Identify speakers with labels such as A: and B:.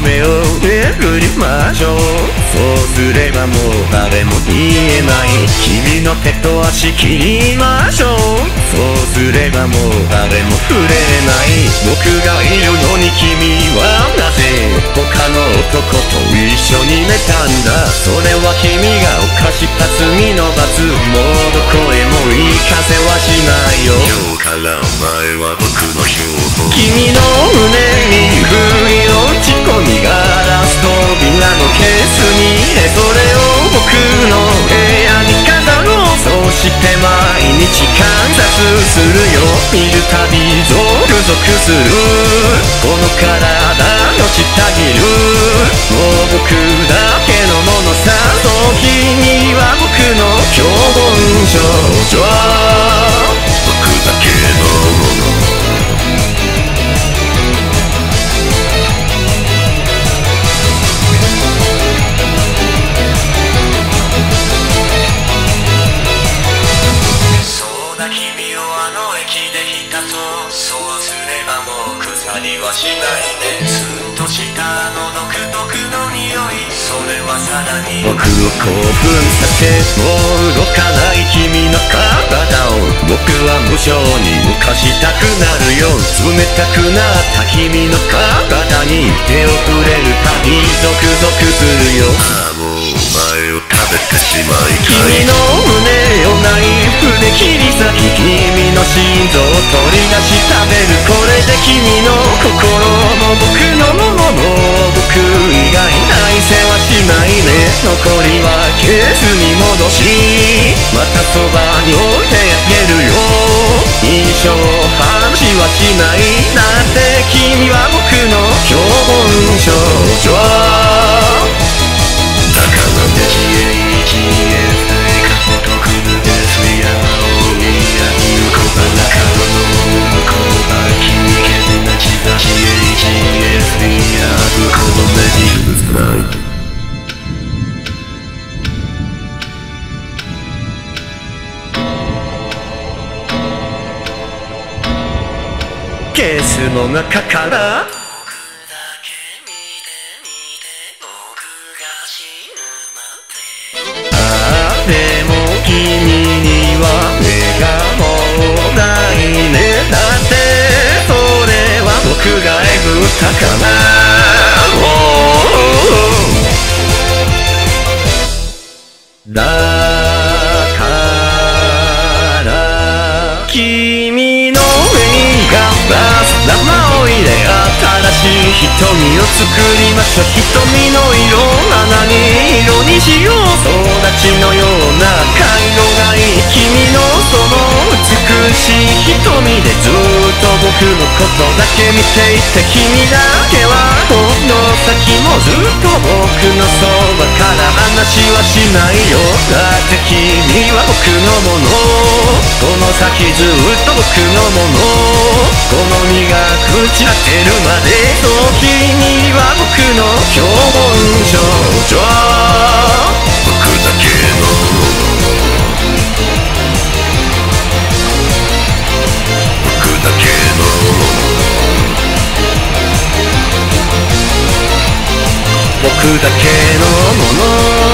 A: 目を巡りましょうそうすればもう誰も見えない君の手と足切りましょうそうすればもう誰も触れない僕がいるのに君はなぜ他の男と一緒に寝たんだそれは君が犯した罪の罰もうどこへも行かせはしないよ
B: 今日からお前は僕の標本
A: スに入れそれを僕の部屋に飾ろうそうして毎日観察する。よ見る。たびゾクゾクする。この体のちたぎる。もう僕だけのものさその日には僕の標本少女ないねスンとしたあの独特の匂いそれはさらに僕を興奮させもう動かない君の体を僕は無性に浮かしたくなるよ。冷たくなった君の体に手を触れるたびゾクゾクするよ。
B: ああもうお前を食べてしまいたい
A: 君の胸をナイフで切り裂き君の心臓を取り出し食べる残りはケースに戻しケースの中から。ああでも君には目がもうないね。だってそれは僕がえぐったからだを作りましょう瞳の色何色にしよう育ちのような回路がいい君のその美しい瞳でずっと僕のことだけ見ていて君だけはこの先もずっと僕のそばから話はしないよだって君は僕のものこの先ずっと僕のものこの身が朽ち果てるまでそう君は僕の標本少女
B: 僕だけの僕だけの
A: 僕だけのもの